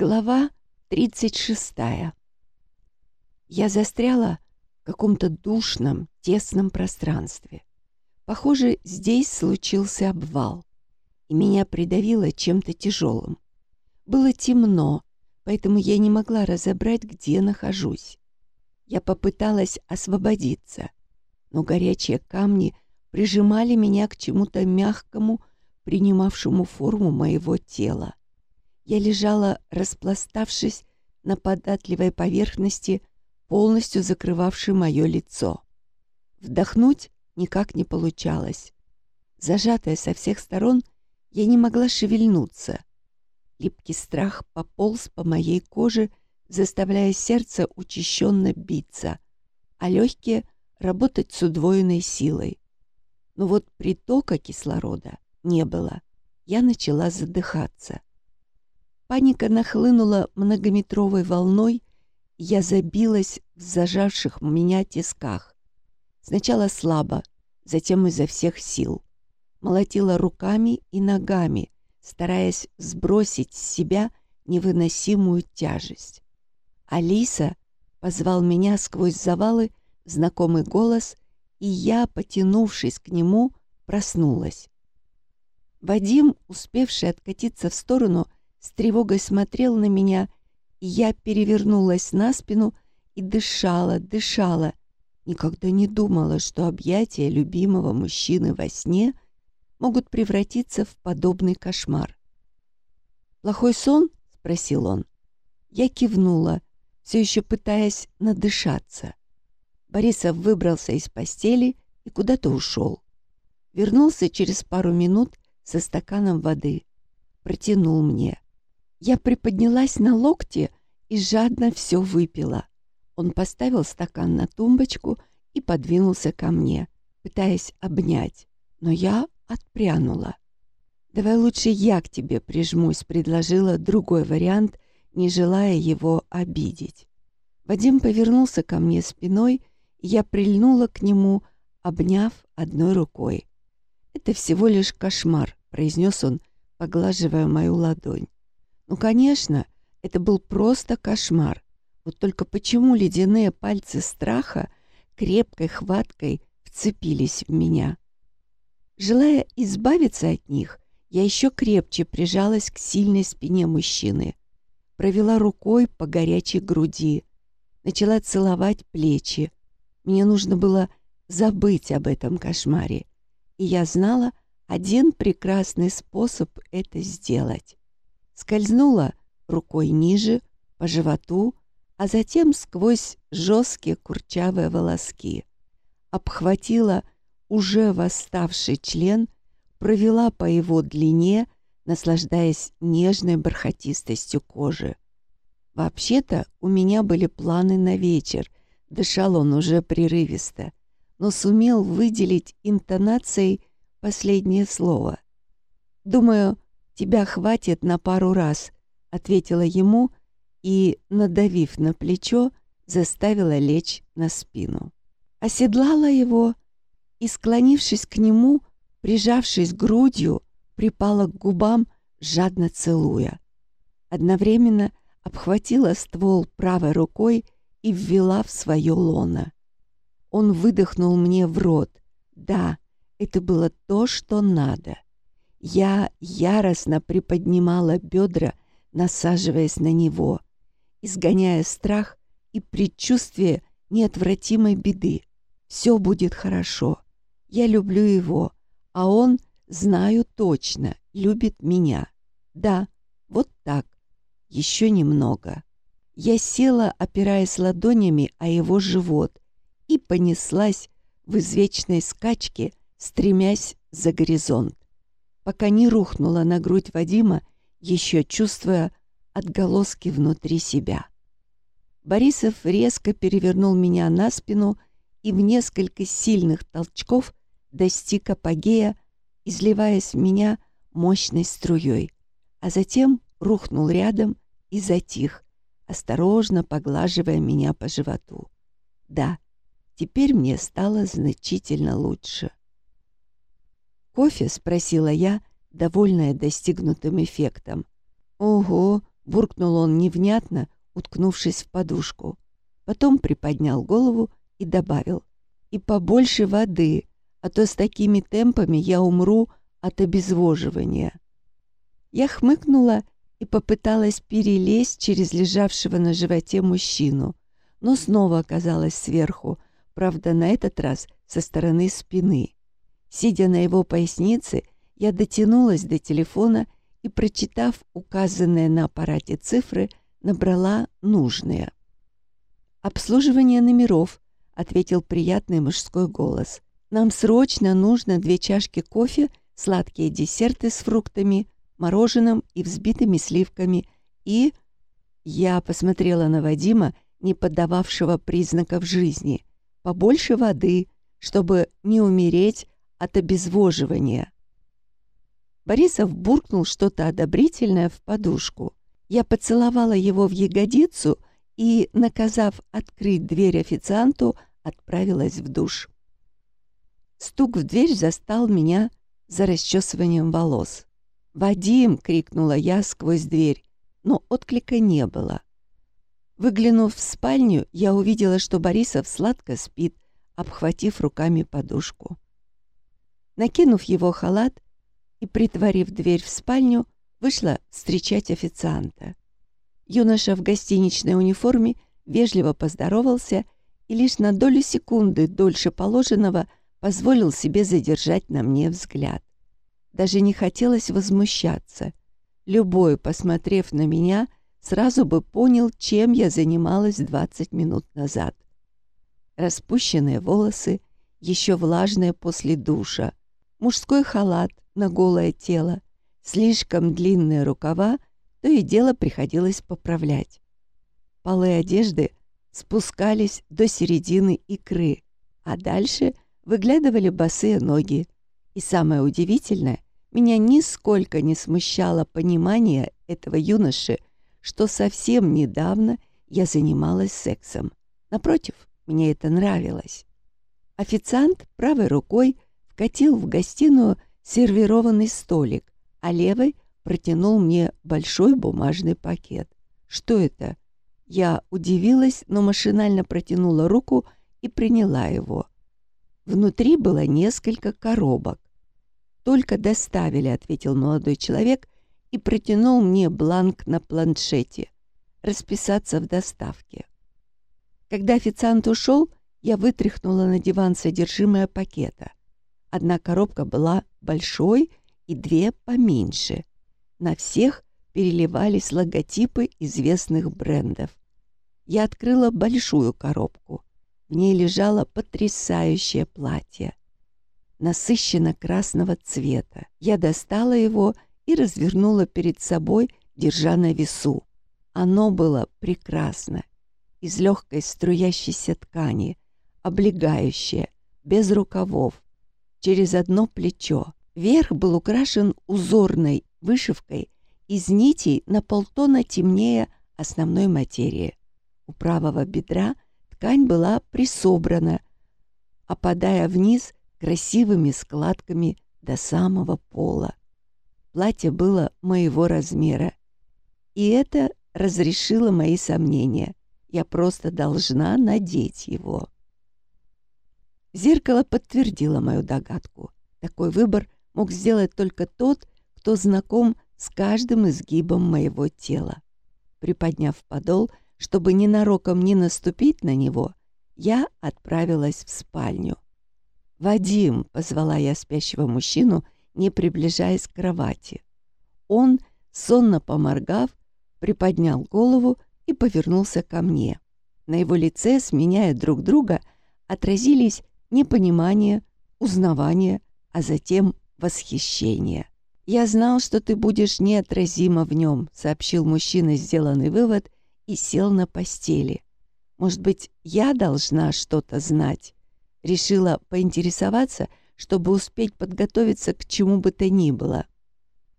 Глава 36. Я застряла в каком-то душном, тесном пространстве. Похоже, здесь случился обвал, и меня придавило чем-то тяжелым. Было темно, поэтому я не могла разобрать, где нахожусь. Я попыталась освободиться, но горячие камни прижимали меня к чему-то мягкому, принимавшему форму моего тела. Я лежала, распластавшись на податливой поверхности, полностью закрывавшей мое лицо. Вдохнуть никак не получалось. Зажатая со всех сторон, я не могла шевельнуться. Липкий страх пополз по моей коже, заставляя сердце учащенно биться, а легкие работать с удвоенной силой. Но вот притока кислорода не было. Я начала задыхаться. Паника нахлынула многометровой волной, я забилась в зажавших меня тисках. Сначала слабо, затем изо всех сил. Молотила руками и ногами, стараясь сбросить с себя невыносимую тяжесть. Алиса позвал меня сквозь завалы знакомый голос, и я, потянувшись к нему, проснулась. Вадим, успевший откатиться в сторону, с тревогой смотрел на меня, и я перевернулась на спину и дышала, дышала. Никогда не думала, что объятия любимого мужчины во сне могут превратиться в подобный кошмар. «Плохой сон?» — спросил он. Я кивнула, все еще пытаясь надышаться. Борисов выбрался из постели и куда-то ушел. Вернулся через пару минут со стаканом воды. Протянул мне. Я приподнялась на локте и жадно все выпила. Он поставил стакан на тумбочку и подвинулся ко мне, пытаясь обнять. Но я отпрянула. «Давай лучше я к тебе прижмусь», — предложила другой вариант, не желая его обидеть. Вадим повернулся ко мне спиной, и я прильнула к нему, обняв одной рукой. «Это всего лишь кошмар», — произнес он, поглаживая мою ладонь. Ну, конечно, это был просто кошмар. Вот только почему ледяные пальцы страха крепкой хваткой вцепились в меня? Желая избавиться от них, я еще крепче прижалась к сильной спине мужчины, провела рукой по горячей груди, начала целовать плечи. Мне нужно было забыть об этом кошмаре, и я знала один прекрасный способ это сделать скользнула рукой ниже, по животу, а затем сквозь жесткие курчавые волоски. Обхватила уже восставший член, провела по его длине, наслаждаясь нежной бархатистостью кожи. Вообще-то у меня были планы на вечер, дышал он уже прерывисто, но сумел выделить интонацией последнее слово. Думаю, тебя хватит на пару раз», — ответила ему и, надавив на плечо, заставила лечь на спину. Оседлала его и, склонившись к нему, прижавшись грудью, припала к губам, жадно целуя. Одновременно обхватила ствол правой рукой и ввела в свое лоно. Он выдохнул мне в рот. Да, это было то, что надо. Я яростно приподнимала бедра, насаживаясь на него, изгоняя страх и предчувствие неотвратимой беды. Все будет хорошо. Я люблю его, а он, знаю точно, любит меня. Да, вот так. Еще немного. Я села, опираясь ладонями о его живот, и понеслась в извечной скачке, стремясь за горизонт пока не рухнула на грудь Вадима, еще чувствуя отголоски внутри себя. Борисов резко перевернул меня на спину и в несколько сильных толчков достиг апогея, изливаясь в меня мощной струей, а затем рухнул рядом и затих, осторожно поглаживая меня по животу. Да, теперь мне стало значительно лучше. «Кофе?» — спросила я, довольная достигнутым эффектом. «Ого, буркнул он невнятно, уткнувшись в подушку. Потом приподнял голову и добавил. «И побольше воды, а то с такими темпами я умру от обезвоживания». Я хмыкнула и попыталась перелезть через лежавшего на животе мужчину, но снова оказалась сверху, правда, на этот раз со стороны спины. Сидя на его пояснице, я дотянулась до телефона и, прочитав указанные на аппарате цифры, набрала нужные. «Обслуживание номеров», — ответил приятный мужской голос. «Нам срочно нужно две чашки кофе, сладкие десерты с фруктами, мороженым и взбитыми сливками и...» Я посмотрела на Вадима, не поддававшего признаков жизни. «Побольше воды, чтобы не умереть от обезвоживания». Борисов буркнул что-то одобрительное в подушку. Я поцеловала его в ягодицу и, наказав открыть дверь официанту, отправилась в душ. Стук в дверь застал меня за расчесыванием волос. «Вадим!» — крикнула я сквозь дверь, но отклика не было. Выглянув в спальню, я увидела, что Борисов сладко спит, обхватив руками подушку. Накинув его халат, и, притворив дверь в спальню, вышла встречать официанта. Юноша в гостиничной униформе вежливо поздоровался и лишь на долю секунды дольше положенного позволил себе задержать на мне взгляд. Даже не хотелось возмущаться. Любой, посмотрев на меня, сразу бы понял, чем я занималась 20 минут назад. Распущенные волосы, еще влажные после душа, мужской халат, на голое тело, слишком длинные рукава, то и дело приходилось поправлять. Полы одежды спускались до середины икры, а дальше выглядывали босые ноги. И самое удивительное, меня нисколько не смущало понимание этого юноши, что совсем недавно я занималась сексом. Напротив, мне это нравилось. Официант правой рукой вкатил в гостиную сервированный столик, а левой протянул мне большой бумажный пакет. Что это? Я удивилась, но машинально протянула руку и приняла его. Внутри было несколько коробок. «Только доставили», — ответил молодой человек и протянул мне бланк на планшете. «Расписаться в доставке». Когда официант ушел, я вытряхнула на диван содержимое пакета. Одна коробка была большой и две поменьше. На всех переливались логотипы известных брендов. Я открыла большую коробку. В ней лежало потрясающее платье. Насыщенно красного цвета. Я достала его и развернула перед собой, держа на весу. Оно было прекрасно. Из легкой струящейся ткани, облегающее, без рукавов, через одно плечо. Верх был украшен узорной вышивкой из нитей на полтона темнее основной материи. У правого бедра ткань была присобрана, опадая вниз красивыми складками до самого пола. Платье было моего размера, и это разрешило мои сомнения. Я просто должна надеть его. Зеркало подтвердило мою догадку. Такой выбор мог сделать только тот, кто знаком с каждым изгибом моего тела. Приподняв подол, чтобы ненароком не наступить на него, я отправилась в спальню. «Вадим!» — позвала я спящего мужчину, не приближаясь к кровати. Он, сонно поморгав, приподнял голову и повернулся ко мне. На его лице, сменяя друг друга, отразились непонимание, узнавание, а затем восхищение. «Я знал, что ты будешь неотразима в нем», — сообщил мужчина сделанный вывод и сел на постели. «Может быть, я должна что-то знать?» Решила поинтересоваться, чтобы успеть подготовиться к чему бы то ни было.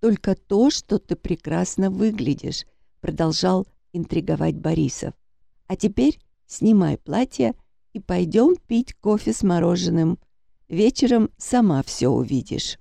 «Только то, что ты прекрасно выглядишь», — продолжал интриговать Борисов. «А теперь снимай платье и пойдем пить кофе с мороженым. Вечером сама все увидишь».